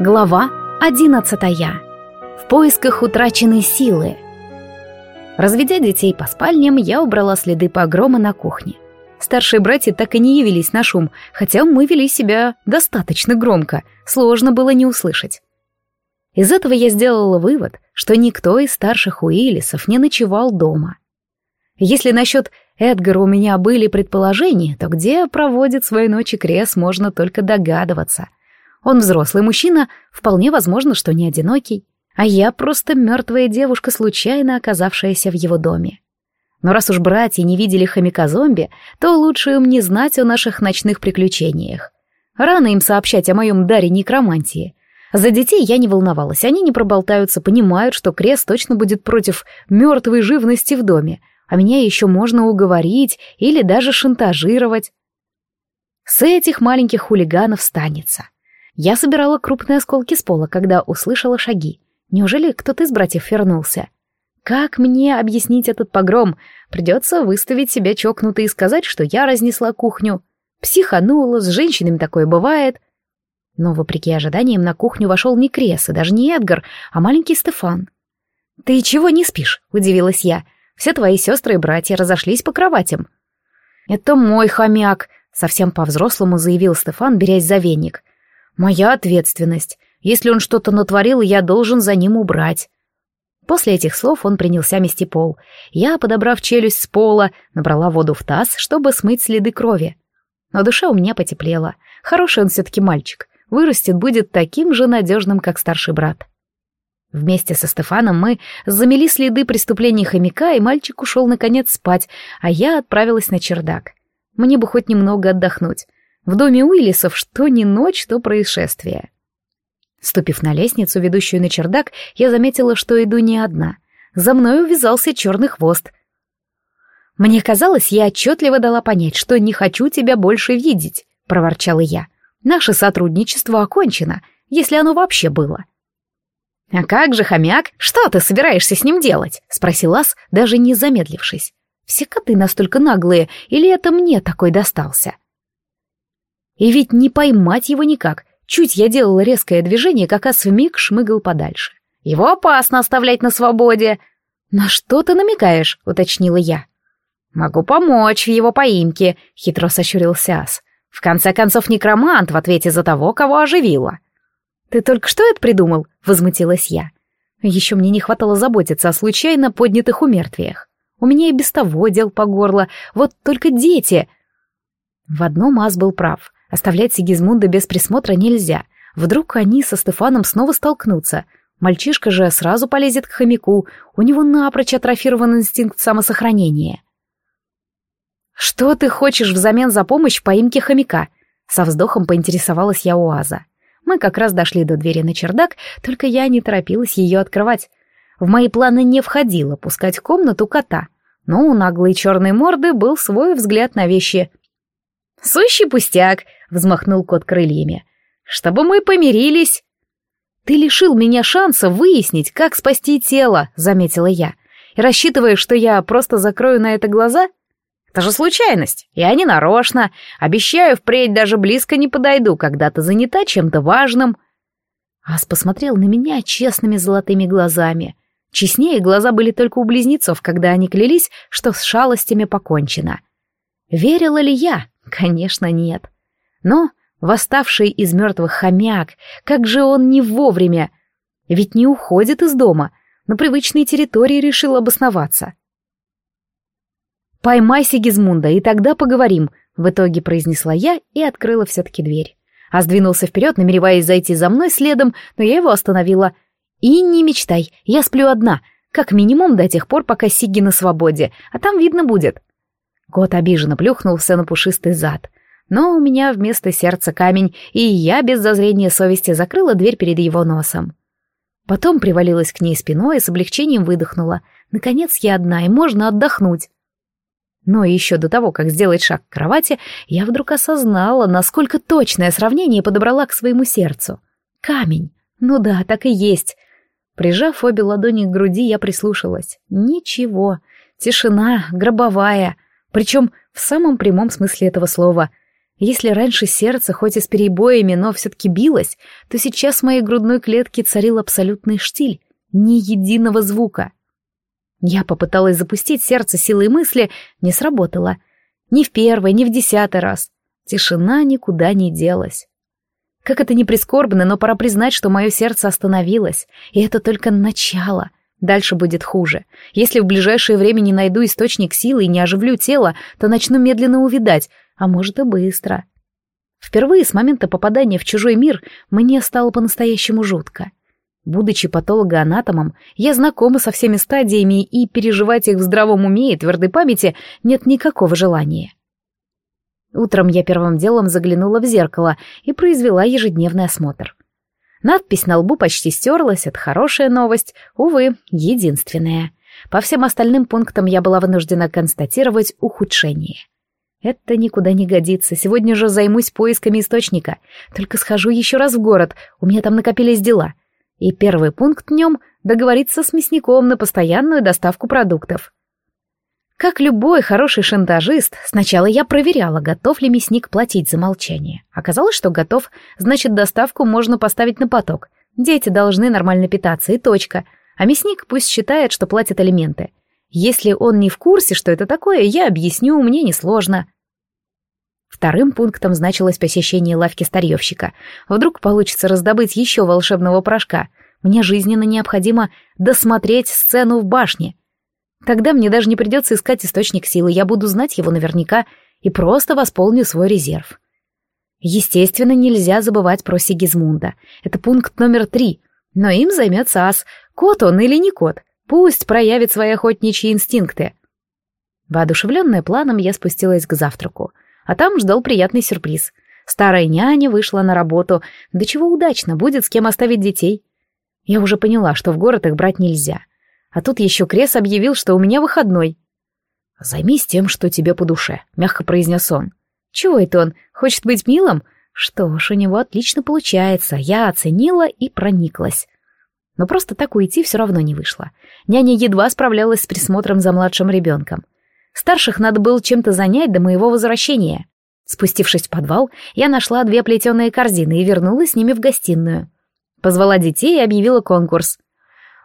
Глава одиннадцатая. В поисках утраченной силы. Разведя детей по спальням, я убрала следы погрома на кухне. Старшие братья так и не явились на шум, хотя мы вели себя достаточно громко, сложно было не услышать. Из этого я сделала вывод, что никто из старших Уиллисов не ночевал дома. Если насчет Эдгара у меня были предположения, то где проводит свои ночи Крес, можно только догадываться. Он взрослый мужчина, вполне возможно, что не одинокий, а я просто мертвая девушка, случайно оказавшаяся в его доме. Но раз уж братья не видели хомяка-зомби, то лучше им не знать о наших ночных приключениях. Рано им сообщать о моем даре некромантии. За детей я не волновалась, они не проболтаются, понимают, что крест точно будет против мертвой живности в доме, а меня еще можно уговорить или даже шантажировать. С этих маленьких хулиганов станется. Я собирала крупные осколки с пола, когда услышала шаги. Неужели кто-то из братьев вернулся? Как мне объяснить этот погром? Придется выставить себя чокнутой и сказать, что я разнесла кухню. Психанула, с женщинами такое бывает. Но, вопреки ожиданиям, на кухню вошел не Крес и даже не Эдгар, а маленький Стефан. «Ты чего не спишь?» — удивилась я. «Все твои сестры и братья разошлись по кроватям». «Это мой хомяк», — совсем по-взрослому заявил Стефан, берясь за веник. Моя ответственность. Если он что-то натворил, я должен за ним убрать. После этих слов он принялся мести пол. Я, подобрав челюсть с пола, набрала воду в таз, чтобы смыть следы крови. Но душа у меня потеплела. Хороший он все-таки мальчик. Вырастет, будет таким же надежным, как старший брат. Вместе со Стефаном мы замели следы преступлений хомяка, и мальчик ушел наконец спать, а я отправилась на чердак. Мне бы хоть немного отдохнуть. В доме Уиллисов что ни ночь, то происшествие. Ступив на лестницу, ведущую на чердак, я заметила, что иду не одна. За мной увязался черный хвост. «Мне казалось, я отчетливо дала понять, что не хочу тебя больше видеть», — проворчала я. «Наше сотрудничество окончено, если оно вообще было». «А как же, хомяк, что ты собираешься с ним делать?» — спросил Ас, даже не замедлившись. «Все коты настолько наглые, или это мне такой достался?» И ведь не поймать его никак. Чуть я делала резкое движение, как ас вмиг шмыгал подальше. Его опасно оставлять на свободе. «На что ты намекаешь?» — уточнила я. «Могу помочь в его поимке», — хитро сощурился ас. «В конце концов, некромант в ответе за того, кого оживила». «Ты только что это придумал?» — возмутилась я. Еще мне не хватало заботиться о случайно поднятых умертвиях. У меня и без того дел по горло, вот только дети. В одном Ас был прав. Оставлять Сигизмунда без присмотра нельзя. Вдруг они со Стефаном снова столкнутся. Мальчишка же сразу полезет к хомяку, у него напрочь атрофирован инстинкт самосохранения. «Что ты хочешь взамен за помощь в поимке хомяка?» Со вздохом поинтересовалась я у Аза. Мы как раз дошли до двери на чердак, только я не торопилась ее открывать. В мои планы не входило пускать комнату кота, но у наглой черной морды был свой взгляд на вещи. «Сущий пустяк!» взмахнул кот крыльями. «Чтобы мы помирились!» «Ты лишил меня шанса выяснить, как спасти тело», — заметила я. «И рассчитываешь, что я просто закрою на это глаза?» «Это же случайность, я не нарочно. Обещаю, впредь даже близко не подойду, когда ты занята чем-то важным». Ас посмотрел на меня честными золотыми глазами. Честнее глаза были только у близнецов, когда они клялись, что с шалостями покончено. Верила ли я? Конечно, нет. Но восставший из мертвых хомяк, как же он не вовремя! Ведь не уходит из дома, на привычной территории решил обосноваться. «Поймай Сигизмунда, и тогда поговорим», — в итоге произнесла я и открыла все-таки дверь. А сдвинулся вперед, намереваясь зайти за мной следом, но я его остановила. «И не мечтай, я сплю одна, как минимум до тех пор, пока Сиги на свободе, а там видно будет». Кот обиженно плюхнулся на пушистый зад но у меня вместо сердца камень, и я без зазрения совести закрыла дверь перед его носом. Потом привалилась к ней спиной и с облегчением выдохнула. Наконец я одна, и можно отдохнуть. Но еще до того, как сделать шаг к кровати, я вдруг осознала, насколько точное сравнение подобрала к своему сердцу. Камень. Ну да, так и есть. Прижав обе ладони к груди, я прислушалась. Ничего. Тишина, гробовая. Причем в самом прямом смысле этого слова — Если раньше сердце, хоть и с перебоями, но все-таки билось, то сейчас в моей грудной клетке царил абсолютный штиль, ни единого звука. Я попыталась запустить сердце силой мысли, не сработало. Ни в первый, ни в десятый раз. Тишина никуда не делась. Как это ни прискорбно, но пора признать, что мое сердце остановилось, и это только начало. Дальше будет хуже. Если в ближайшее время не найду источник силы и не оживлю тело, то начну медленно увидать, а может и быстро. Впервые с момента попадания в чужой мир мне стало по-настоящему жутко. Будучи патологоанатомом, я знакома со всеми стадиями, и переживать их в здравом уме и твердой памяти нет никакого желания. Утром я первым делом заглянула в зеркало и произвела ежедневный осмотр. Надпись на лбу почти стерлась, это хорошая новость, увы, единственная. По всем остальным пунктам я была вынуждена констатировать ухудшение. Это никуда не годится, сегодня же займусь поисками источника. Только схожу еще раз в город, у меня там накопились дела — и первый пункт в нем — договориться с мясником на постоянную доставку продуктов. Как любой хороший шантажист, сначала я проверяла, готов ли мясник платить за молчание. Оказалось, что готов, значит, доставку можно поставить на поток. Дети должны нормально питаться, и точка. А мясник пусть считает, что платит алименты. Если он не в курсе, что это такое, я объясню, мне несложно. Вторым пунктом значилось посещение лавки старьевщика. Вдруг получится раздобыть еще волшебного порошка. Мне жизненно необходимо досмотреть сцену в башне. Тогда мне даже не придется искать источник силы, я буду знать его наверняка и просто восполню свой резерв. Естественно, нельзя забывать про Сигизмунда. Это пункт номер три. Но им займется ас. Кот он или не кот. Пусть проявит свои охотничьи инстинкты. Воодушевленная планом, я спустилась к завтраку а там ждал приятный сюрприз. Старая няня вышла на работу, да чего удачно, будет с кем оставить детей. Я уже поняла, что в город их брать нельзя. А тут еще Крес объявил, что у меня выходной. «Займись тем, что тебе по душе», — мягко произнес он. «Чего это он? Хочет быть милым? Что ж, у него отлично получается. Я оценила и прониклась». Но просто так уйти все равно не вышло. Няня едва справлялась с присмотром за младшим ребенком. Старших надо было чем-то занять до моего возвращения. Спустившись в подвал, я нашла две плетеные корзины и вернулась с ними в гостиную. Позвала детей и объявила конкурс.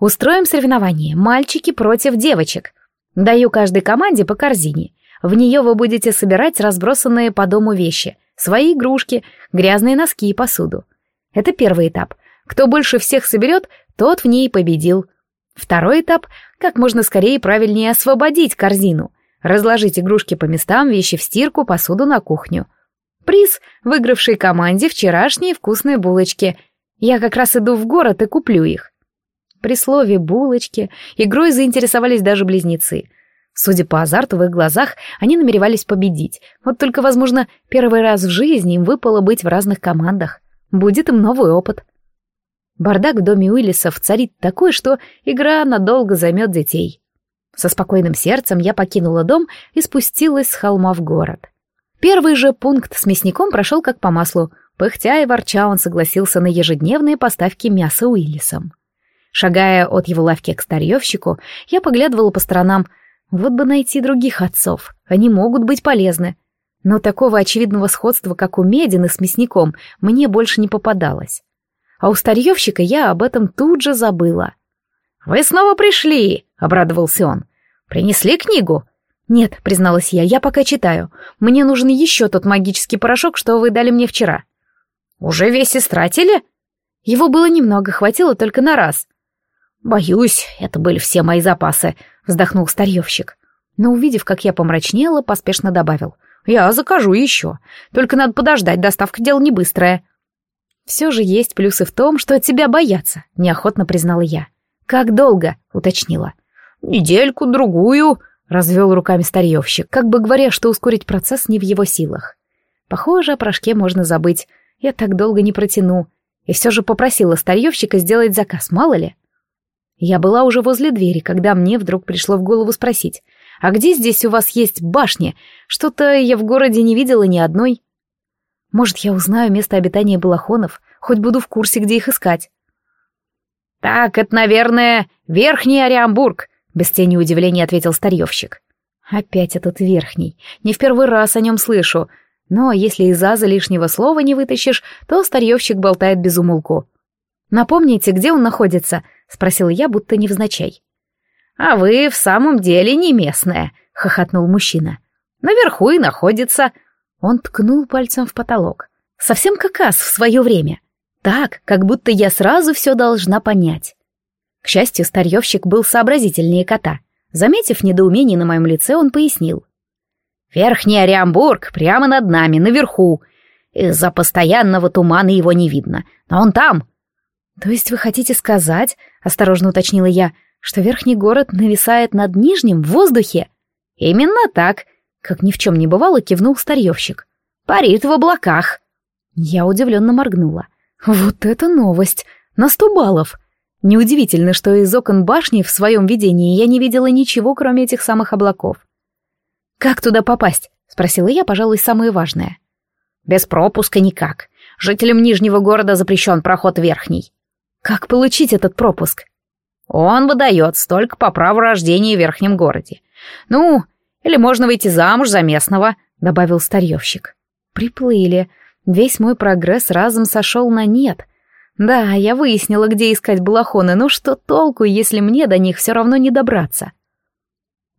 Устроим соревнование «Мальчики против девочек». Даю каждой команде по корзине. В нее вы будете собирать разбросанные по дому вещи, свои игрушки, грязные носки и посуду. Это первый этап. Кто больше всех соберет, тот в ней победил. Второй этап — как можно скорее и правильнее освободить корзину — разложить игрушки по местам, вещи в стирку, посуду на кухню. Приз выигравшей команде вчерашние вкусные булочки. Я как раз иду в город и куплю их. При слове «булочки» игрой заинтересовались даже близнецы. Судя по азарту в их глазах, они намеревались победить. Вот только, возможно, первый раз в жизни им выпало быть в разных командах. Будет им новый опыт. Бардак в доме Уиллисов царит такой, что игра надолго займет детей. Со спокойным сердцем я покинула дом и спустилась с холма в город. Первый же пункт с мясником прошел как по маслу. Пыхтя и ворча он согласился на ежедневные поставки мяса Уиллисом. Шагая от его лавки к старьевщику, я поглядывала по сторонам. Вот бы найти других отцов, они могут быть полезны. Но такого очевидного сходства, как у Медины с мясником, мне больше не попадалось. А у старьевщика я об этом тут же забыла. «Вы снова пришли!» — обрадовался он. «Принесли книгу?» «Нет», — призналась я, — «я пока читаю. Мне нужен еще тот магический порошок, что вы дали мне вчера». «Уже весь истратили?» «Его было немного, хватило только на раз». «Боюсь, это были все мои запасы», — вздохнул старьевщик. Но, увидев, как я помрачнела, поспешно добавил. «Я закажу еще. Только надо подождать, доставка дело не быстрая». «Все же есть плюсы в том, что от тебя боятся», — неохотно признала я. «Как долго?» — уточнила. «Недельку-другую», — развел руками старьевщик, как бы говоря, что ускорить процесс не в его силах. «Похоже, о порошке можно забыть. Я так долго не протяну. И все же попросила старьевщика сделать заказ, мало ли». Я была уже возле двери, когда мне вдруг пришло в голову спросить, «А где здесь у вас есть башни? Что-то я в городе не видела ни одной». Может, я узнаю место обитания балахонов, хоть буду в курсе, где их искать. «Так, это, наверное, Верхний Ориамбург», — без тени удивления ответил старьевщик. «Опять этот Верхний. Не в первый раз о нем слышу. Но если из аза лишнего слова не вытащишь, то старьевщик болтает без умолку. «Напомните, где он находится?» — спросил я, будто невзначай. «А вы в самом деле не местная», — хохотнул мужчина. «Наверху и находится». Он ткнул пальцем в потолок. Совсем как ас в свое время. Так, как будто я сразу все должна понять. К счастью, старьевщик был сообразительнее кота. Заметив недоумение на моем лице, он пояснил. «Верхний Ориамбург прямо над нами, наверху. Из-за постоянного тумана его не видно. Но он там». «То есть вы хотите сказать, — осторожно уточнила я, — что верхний город нависает над нижним в воздухе?» «Именно так», — как ни в чем не бывало, кивнул старьевщик. «Парит в облаках». Я удивленно моргнула. Вот это новость! На сто баллов! Неудивительно, что из окон башни в своем видении я не видела ничего, кроме этих самых облаков. «Как туда попасть?» — спросила я, пожалуй, самое важное. «Без пропуска никак. Жителям Нижнего города запрещен проход верхний». «Как получить этот пропуск?» «Он выдается только по праву рождения в Верхнем городе. Ну, или можно выйти замуж за местного», — добавил старьевщик. «Приплыли. Весь мой прогресс разом сошел на нет. Да, я выяснила, где искать балахоны, но что толку, если мне до них все равно не добраться?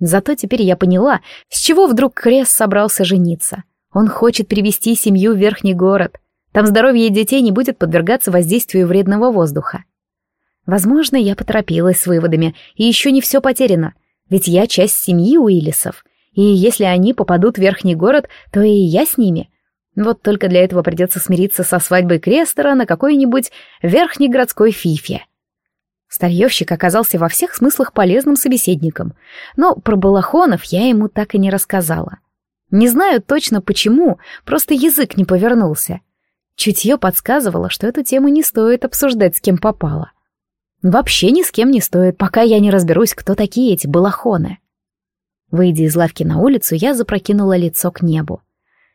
Зато теперь я поняла, с чего вдруг Крес собрался жениться. Он хочет привести семью в верхний город. Там здоровье детей не будет подвергаться воздействию вредного воздуха. Возможно, я поторопилась с выводами, и еще не все потеряно, ведь я часть семьи Уиллисов, и если они попадут в верхний город, то и я с ними — вот только для этого придется смириться со свадьбой Крестера на какой-нибудь верхней городской фифе. Старьевщик оказался во всех смыслах полезным собеседником, но про балахонов я ему так и не рассказала. Не знаю точно почему, просто язык не повернулся. Чутье подсказывало, что эту тему не стоит обсуждать с кем попало. Вообще ни с кем не стоит, пока я не разберусь, кто такие эти балахоны. Выйдя из лавки на улицу, я запрокинула лицо к небу.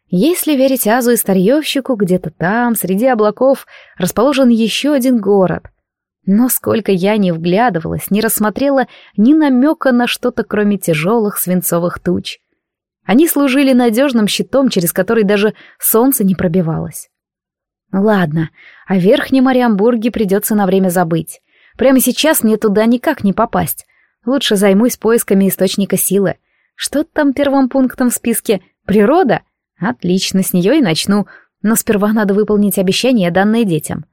Если верить Азу и старьевщику, где-то там, среди облаков, расположен еще один город. Но сколько я не вглядывалась, не рассмотрела ни намека на что-то, кроме тяжелых свинцовых туч. Они служили надежным щитом, через который даже солнце не пробивалось. Ладно, о Верхнем Ориамбурге придется на время забыть. Прямо сейчас мне туда никак не попасть. Лучше займусь поисками источника силы. Что там первым пунктом в списке? Природа? — Отлично, с нее и начну, но сперва надо выполнить обещание, данное детям.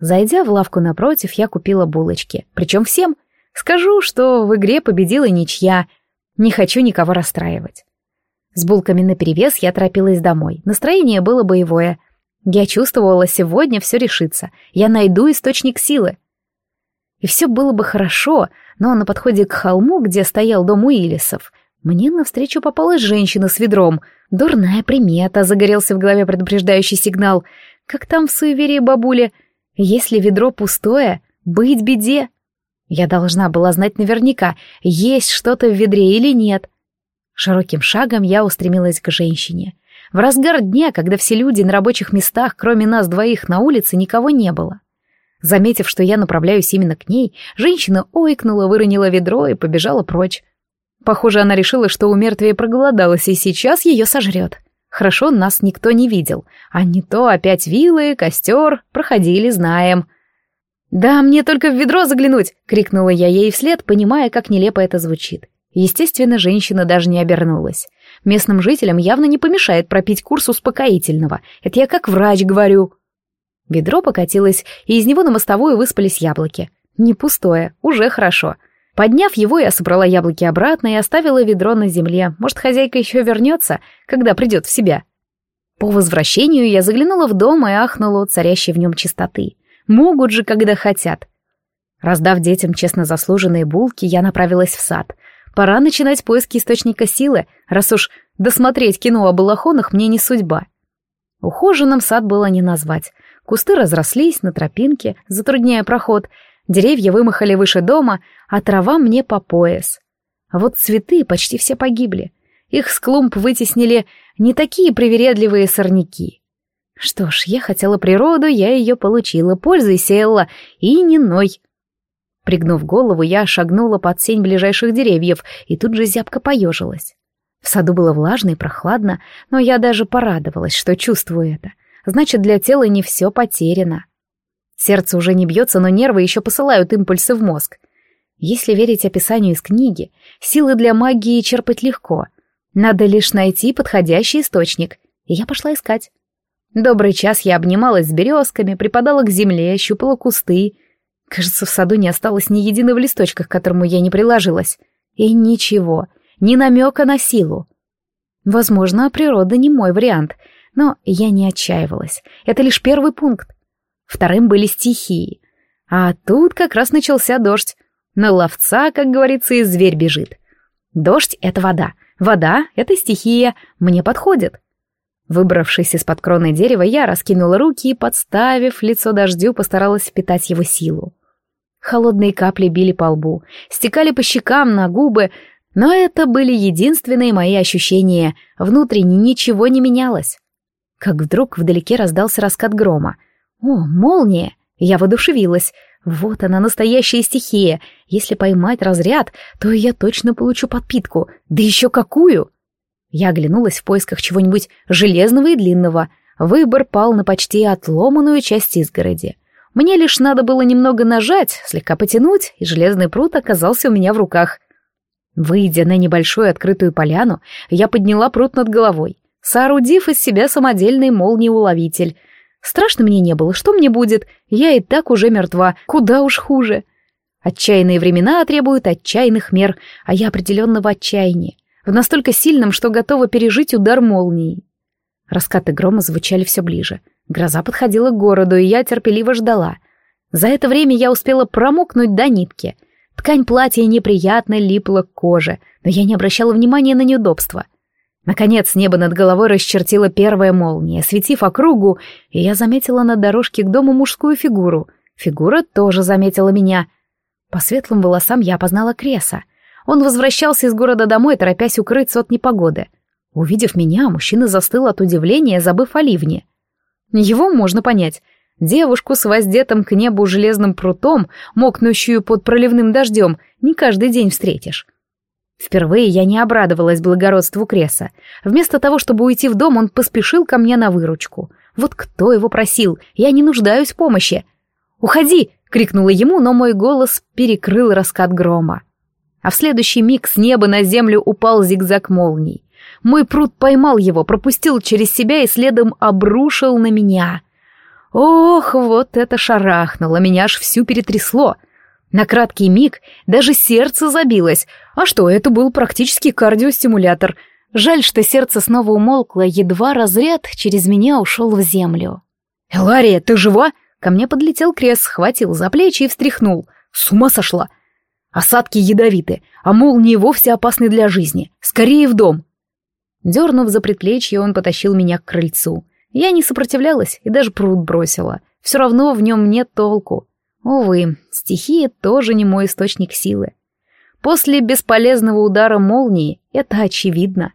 Зайдя в лавку напротив, я купила булочки, причем всем. Скажу, что в игре победила ничья. Не хочу никого расстраивать. С булками наперевес я торопилась домой. Настроение было боевое. Я чувствовала, сегодня все решится. Я найду источник силы. И все было бы хорошо, но на подходе к холму, где стоял дом Уиллисов, мне навстречу попалась женщина с ведром. Дурная примета, загорелся в голове предупреждающий сигнал. Как там в суеверии бабули? Если ведро пустое, быть беде. Я должна была знать наверняка, есть что-то в ведре или нет. Широким шагом я устремилась к женщине. В разгар дня, когда все люди на рабочих местах, кроме нас двоих на улице, никого не было. Заметив, что я направляюсь именно к ней, женщина ойкнула, выронила ведро и побежала прочь. Похоже, она решила, что у мертвия проголодалась, и сейчас ее сожрет. Хорошо, нас никто не видел. А не то опять вилы, костер, проходили, знаем. «Да мне только в ведро заглянуть!» — крикнула я ей вслед, понимая, как нелепо это звучит. Естественно, женщина даже не обернулась. Местным жителям явно не помешает пропить курс успокоительного. Это я как врач говорю. Ведро покатилось, и из него на мостовую выспались яблоки. Не пустое, уже хорошо. Подняв его, я собрала яблоки обратно и оставила ведро на земле. Может, хозяйка еще вернется, когда придет в себя. По возвращению я заглянула в дом и ахнула от царящей в нем чистоты. Могут же, когда хотят. Раздав детям честно заслуженные булки, я направилась в сад. Пора начинать поиски источника силы, раз уж досмотреть кино о балахонах мне не судьба. Ухоженным сад было не назвать. Кусты разрослись на тропинке, затрудняя проход, Деревья вымахали выше дома, а трава мне по пояс. А вот цветы почти все погибли. Их с клумб вытеснили не такие привередливые сорняки. Что ж, я хотела природу, я ее получила, пользуйся, Элла, и не ной. Пригнув голову, я шагнула под сень ближайших деревьев и тут же зябко поежилась. В саду было влажно и прохладно, но я даже порадовалась, что чувствую это. Значит, для тела не все потеряно. Сердце уже не бьется, но нервы еще посылают импульсы в мозг. Если верить описанию из книги, силы для магии черпать легко. Надо лишь найти подходящий источник. И я пошла искать. Добрый час я обнималась с березками, припадала к земле, щупала кусты. Кажется, в саду не осталось ни единого листочка, к которому я не приложилась. И ничего, ни намека на силу. Возможно, природа не мой вариант, но я не отчаивалась. Это лишь первый пункт. Вторым были стихии. А тут как раз начался дождь. На ловца, как говорится, и зверь бежит. Дождь — это вода. Вода — это стихия. Мне подходит. Выбравшись из-под кроны дерева, я раскинула руки и, подставив лицо дождю, постаралась впитать его силу. Холодные капли били по лбу, стекали по щекам, на губы, но это были единственные мои ощущения, внутренне ничего не менялось. Как вдруг вдалеке раздался раскат грома. О, молния! Я воодушевилась. Вот она, настоящая стихия. Если поймать разряд, то я точно получу подпитку. Да еще какую! Я оглянулась в поисках чего-нибудь железного и длинного. Выбор пал на почти отломанную часть изгороди. Мне лишь надо было немного нажать, слегка потянуть, и железный пруд оказался у меня в руках. Выйдя на небольшую открытую поляну, я подняла пруд над головой, соорудив из себя самодельный молниеуловитель. Страшно мне не было, что мне будет? Я и так уже мертва, куда уж хуже. Отчаянные времена требуют отчаянных мер, а я определенно в отчаянии в настолько сильном, что готова пережить удар молнии. Раскаты грома звучали все ближе. Гроза подходила к городу, и я терпеливо ждала. За это время я успела промокнуть до нитки. Ткань платья неприятно липла к коже, но я не обращала внимания на неудобства. Наконец небо над головой расчертила первая молния, светив округу, и я заметила на дорожке к дому мужскую фигуру. Фигура тоже заметила меня. По светлым волосам я опознала Креса — он возвращался из города домой, торопясь укрыться от непогоды. Увидев меня, мужчина застыл от удивления, забыв о ливне. Его можно понять. Девушку с воздетым к небу железным прутом, мокнущую под проливным дождем, не каждый день встретишь. Впервые я не обрадовалась благородству Креса. Вместо того, чтобы уйти в дом, он поспешил ко мне на выручку. Вот кто его просил? Я не нуждаюсь в помощи. «Уходи!» — крикнула ему, но мой голос перекрыл раскат грома а в следующий миг с неба на землю упал зигзаг молний. Мой пруд поймал его, пропустил через себя и следом обрушил на меня. Ох, вот это шарахнуло, меня аж всю перетрясло. На краткий миг даже сердце забилось. А что, это был практически кардиостимулятор. Жаль, что сердце снова умолкло, едва разряд через меня ушел в землю. «Элария, ты жива?» Ко мне подлетел крест, схватил за плечи и встряхнул. «С ума сошла! Осадки ядовиты, а молнии вовсе опасны для жизни. Скорее в дом!» Дернув за предплечье, он потащил меня к крыльцу. Я не сопротивлялась и даже пруд бросила. Все равно в нем нет толку. Увы, стихия тоже не мой источник силы. После бесполезного удара молнии это очевидно.